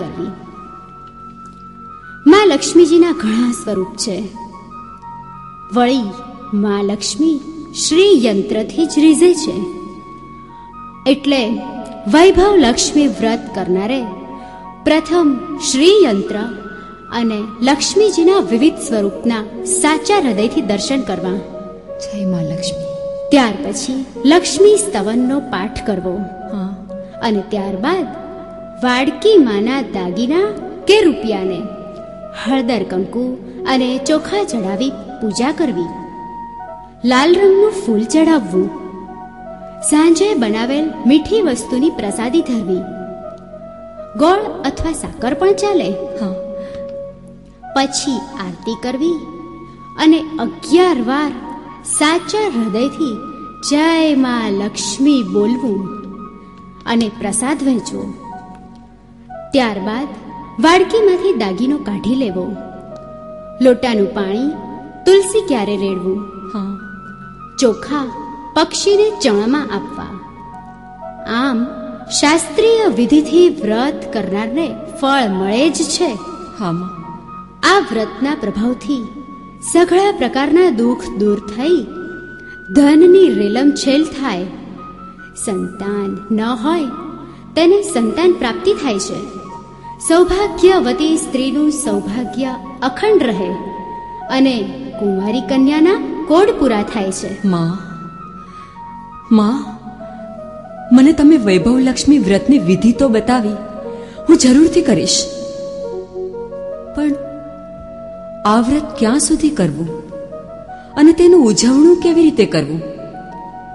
કરવી? માં લક્ષ્મીજીના ઘણા સ્વરૂપ છે. વળી માં લક્ષ્મી શ્રી યંત્રથી જ રીઝે છે. એટલે વૈભવ લક્ષ્મી વ્રત કરનારે પ્રથમ શ્રી યંત્ર અને લક્ષ્મીજીના વિવિધ સ્વરૂપના સાચા હૃદયથી દર્શન કરવા. જય માં લક્ષ્મી. ત્યાર પછી લક્ષ્મી સ્તવનનો પાઠ કરવો. અને ત્યારબાદ વાડકી માના દાગીના કે રૂપિયાને? હળદર કંકુ અને ચોખા ચડાવી પૂજા કરવી. લાલ રંગનું ફૂલ ચડાવવું. સાંજે બનાવેલ મીઠી વસ્તુની પ્રસાદી ધરવી. ગોળ અથવા સાકર પણ ચાલે, હા. પછી આરતી કરવી અને અગિયાર વાર સાચા હૃદયથી જય માં લક્ષ્મી બોલવું અને પ્રસાદ વહેંચવો. ત્યારબાદ વાડકીમાંથી દાગીનો કાઢી લેવો. લોટાનું પાણી તુલસી ક્યારે રેડવું? હા. ચોખા પક્ષીને ચણામાં આપવા. આમ શાસ્ત્રીય વિધિથી વ્રત કરનારને ફળ મળે જ છે. આ વ્રતના પ્રભાવથી સઘળા પ્રકારના દુઃખ દૂર થઈ ધનની રેલમ છેલ થાય. સંતાન ન હોય તેને સંતાન પ્રાપ્તિ થાય છે. સૌભાગ્યવતી સ્ત્રીનું સૌભાગ્ય અખંડ રહે અને કુંવારી કન્યાના કોડ પૂરા થાય છે. માં માં મને તમે વૈભવ લક્ષ્મી વ્રતની વિધિ તો બતાવી હું જરૂરથી કરીશ. પણ આ વ્રત ક્યાં સુધી કરવું? અને તેનું ઉજવણું કેવી રીતે કરવું?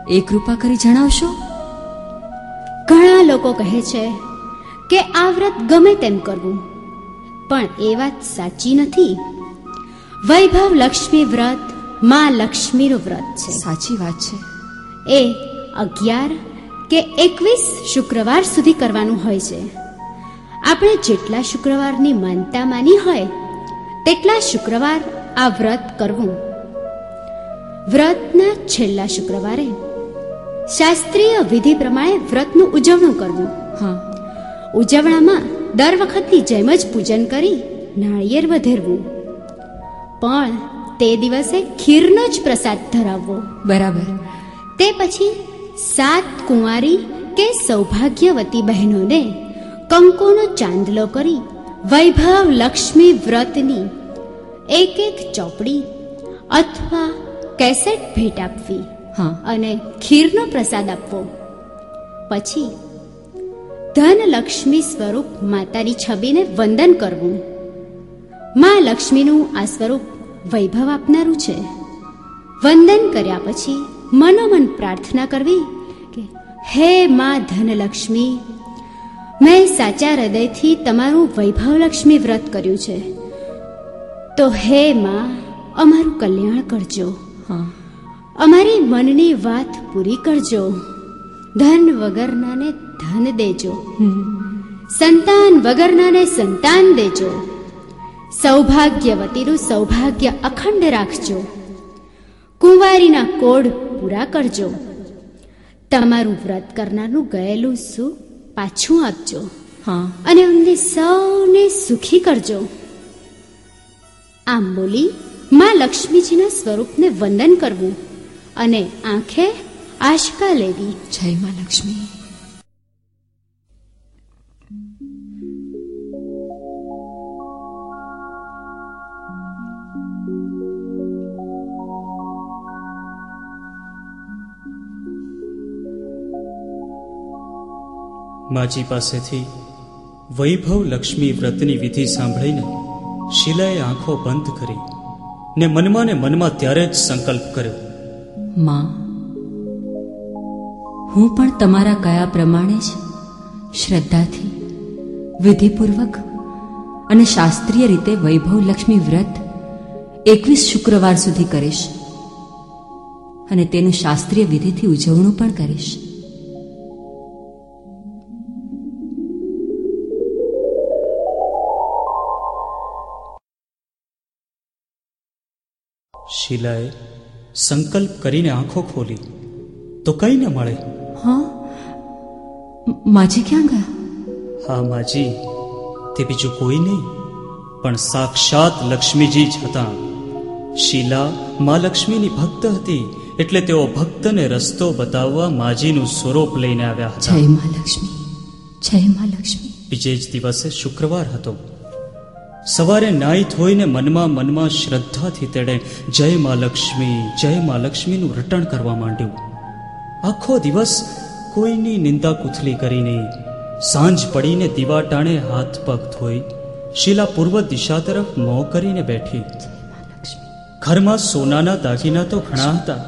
એ કૃપા કરી જણાવશો? ઘણા લોકો કહે છે કે આ વ્રત ગમે તેમ કરવું. પણ એ વાત સાચી નથી. વૈભવ લક્ષ્મી વ્રતમાં લક્ષ્મીનું વ્રત છે. સાચી વાત છે. એ અગિયાર કે એકવીસ શુક્રવાર સુધી કરવાનું હોય છે. આપણે જેટલા શુક્રવારની માનતા માની હોય તેટલા શુક્રવાર આ વ્રત કરવું. વ્રતના છેલ્લા શુક્રવારે શાસ્ત્રીય વિધિ પ્રમાણે વ્રતનું ઉજવણું કરવું. હા. ઉજવણામાં દર વખતની જેમ જ પૂજન કરી નાળિયેર વધેરવું. પણ તે દિવસે ખીરનો જ પ્રસાદ ધરાવવો. બરાબર. તે પછી સાત કુંવારી કે સૌભાગ્યવતી બહેનોને કંકુનો ચાંદલો કરી વૈભવ લક્ષ્મી વ્રતની એક એક ચોપડી અથવા કેસેટ ભેટ આપવી હા. અને ખીરનો પ્રસાદ આપવો. પછી ધનલક્ષ્મી સ્વરૂપ માતાની છબીને વંદન કરવું. માં લક્ષ્મીનું આ સ્વરૂપ વૈભવ આપનારું છે. વંદન કર્યા પછી મનોમન પ્રાર્થના કરવી કે હે માં ધનલક્ષ્મી મેં સાચા હૃદયથી તમારું વૈભવલક્ષ્મી વ્રત કર્યું છે. તો હે માં અમારું કલ્યાણ કરજો. હા. અમારી મનની વાત પૂરી કરજો. ધન વગરનાને ધન દેજો. સંતાન વગરનાને સંતાન દેજો. સૌભાગ્યવતીનું સૌભાગ્ય અખંડ રાખજો. કુંવારીના કોડ પૂરા કરજો. તમારું વ્રત કરનારનું ગયેલું સુખ પાછું આપજો. હા. અને અમને સૌને સુખી કરજો. આમ બોલી માં લક્ષ્મીજીના સ્વરૂપને વંદન કરવું અને આંખે આશકા લેવી જય માં લક્ષ્મી માજી પાસેથી વૈભવ લક્ષ્મી વ્રતની વિધિ સાંભળીને શિલાએ આંખો બંધ કરી ને મનમાં ને મનમાં ત્યારે જ સંકલ્પ કર્યો. માં હું પણ તમારા કયા પ્રમાણે જ શ્રદ્ધાથી, વિધિપૂર્વક અને શાસ્ત્રીય રીતે વૈભવ લક્ષ્મી વ્રત એકવીસ શુક્રવાર સુધી કરીશ અને તેનું શાસ્ત્રીય વિધિથી ઉજવણું પણ કરીશ. શિલાએ સંકલ્પ કરીને આંખો ખોલી. તો કંઈ ન મળે. હા માજી ક્યાં ગયા હા માજી તે બીજું કોઈ નહીં પણ સાક્ષાત લક્ષ્મીજી જ હતા શીલા મા લક્ષ્મીની ભક્ત હતી એટલે તેઓ ભક્તને રસ્તો બતાવવા માજીનું સ્વરૂપ લઈને આવ્યા જય હતા મા લક્ષ્મી જય મા લક્ષ્મી બીજે જ દિવસે શુક્રવાર હતો સવારે નાઈ ધોઈને મનમાં મનમાં શ્રદ્ધાથી તેણે જય મા લક્ષ્મી જય મા લક્ષ્મીનું રટણ કરવા માંડ્યું આખો દિવસ કોઈની નિંદા કુથલી કરી નહીં સાંજ પડીને દીવા ટાણે હાથ પગ ધોઈ શીલા પૂર્વ દિશા તરફ મોં કરીને બેઠી. ઘરમાં સોનાના દાગીના તો ઘણા હતા,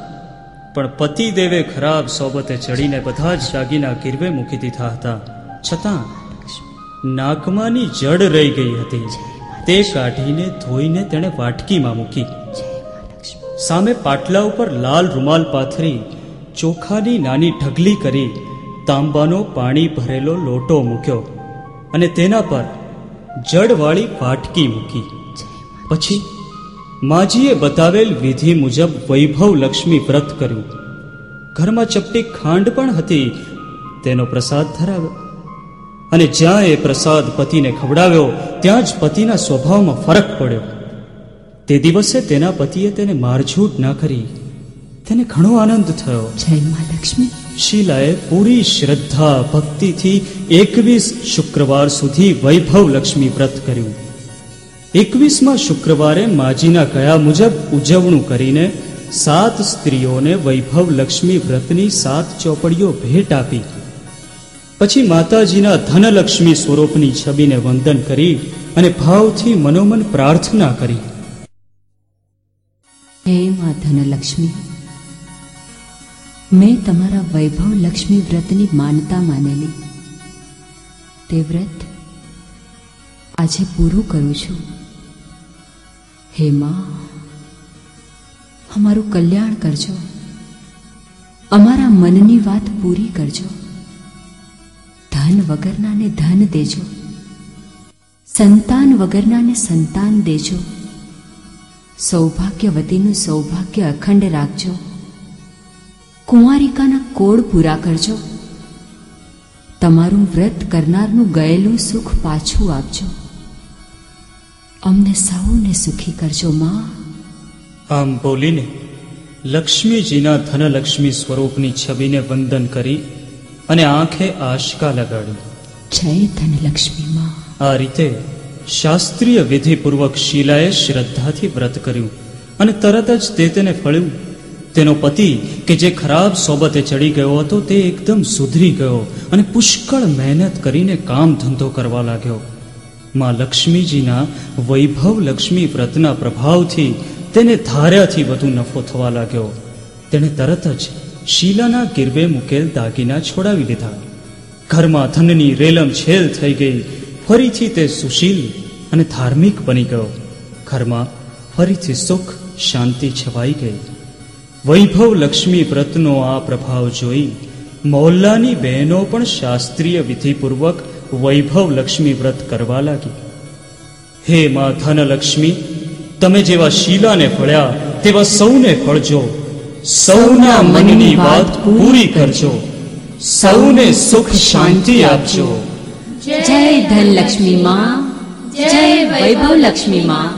પણ પતિદેવે ખરાબ સોબતે ચડીને બધા જ દાગીના ગીરવે મૂકી દીધા હતા. છતાં નાકમાંની જડ રહી ગઈ હતી. તે કાઢીને ધોઈને તેણે વાટકીમાં મૂકી. સામે પાટલા ઉપર લાલ રૂમાલ પાથરી ચોખાની નાની ઢગલી કરી તાંબાનો પાણી ભરેલો લોટો મૂક્યો અને તેના પર જડવાળી વાટકી મૂકી. પછી માજીએ બતાવેલ વિધિ મુજબ વૈભવ લક્ષ્મી વ્રત કર્યું. ઘરમાં ચપટી ખાંડ પણ હતી, તેનો પ્રસાદ ધરાવ્યો. અને જ્યાં એ પ્રસાદ પતિને ખવડાવ્યો, ત્યાં જ પતિના સ્વભાવમાં ફરક પડ્યો. તે દિવસે તેના પતિએ તેને મારઝૂટ ના કરી તેને ઘણો આનંદ થયો. જય મા લક્ષ્મી. શીલાએ પૂરી શ્રદ્ધા ભક્તિથી એકવીસ શુક્રવાર સુધી વૈભવ લક્ષ્મી વ્રત કર્યું. એકવીસમાં શુક્રવારે માજીના કયા મુજબ ઉજવણું કરીને સાત સ્ત્રીઓને વૈભવ લક્ષ્મી વ્રતની સાત ચોપડીઓ ભેટ આપી. પછી માતાજીના ધનલક્ષ્મી સ્વરૂપની છબીને વંદન કરી અને ભાવથી મનોમન પ્રાર્થના કરી. હે મા ધનલક્ષ્મી. મેં તમારા વૈભવ લક્ષ્મી વ્રતની માનતા માનેલી. તે વ્રત આજે પૂરું કરું છું. હે માં, અમારું કલ્યાણ કરજો. અમારા મનની વાત પૂરી કરજો. ધન વગરનાને ધન દેજો. સંતાન વગરનાને સંતાન દેજો. સૌભાગ્યવતીનું સૌભાગ્ય અખંડ રાખજો. કુંવારિકાના કોડ પૂરા કરજો. તમારું વ્રત કરનારનું ગયેલું સુખ પાછું આપજો. અમને સૌને સુખી કરજો માં. આમ બોલીને લક્ષ્મીજીના ધનલક્ષ્મી સ્વરૂપની છબીને વંદન કરી અને આંખે આશકા લગાડી. જય ધનલક્ષ્મી માં. આ રીતે શાસ્ત્રીય વિધિપૂર્વક શીલાએ શ્રદ્ધાથી વ્રત કર્યું અને તરત જ તે તેને ફળ્યું. તેનો પતિ, કે જે ખરાબ સોબતે ચડી ગયો હતો, તે એકદમ સુધરી ગયો અને પુષ્કળ મહેનત કરીને કામ ધંધો કરવા લાગ્યો. માં લક્ષ્મીજીના વૈભવ લક્ષ્મી વ્રતના પ્રભાવથી તેને ધાર્યાથી વધુ નફો થવા લાગ્યો. તેણે તરત જ શીલાના ગીરવે મૂકેલ દાગીના છોડાવી લીધા ઘરમાં ધનની રેલમ છેલ થઈ ગઈ, ફરીથી તે સુશીલ અને ધાર્મિક બની ગયો. ઘરમાં ફરીથી સુખ, શાંતિ છવાઈ ગઈ. વૈભવ લક્ષ્મી વ્રતનો આ પ્રભાવ જોઈ મોહલ્લાની બહેનો પણ શાસ્ત્રીય વિધિપૂર્વક વૈભવ લક્ષ્મી વ્રત કરવા લાગી. હે મા ધનલક્ષ્મી, તમે જેવા શીલાને ફળ્યા, તેવા સૌને ફળજો. સૌના મનની વાત પૂરી કરજો. સૌને સુખ શાંતિ આપજો. જય ધનલક્ષ્મી માં, જય વૈભવ લક્ષ્મી માં.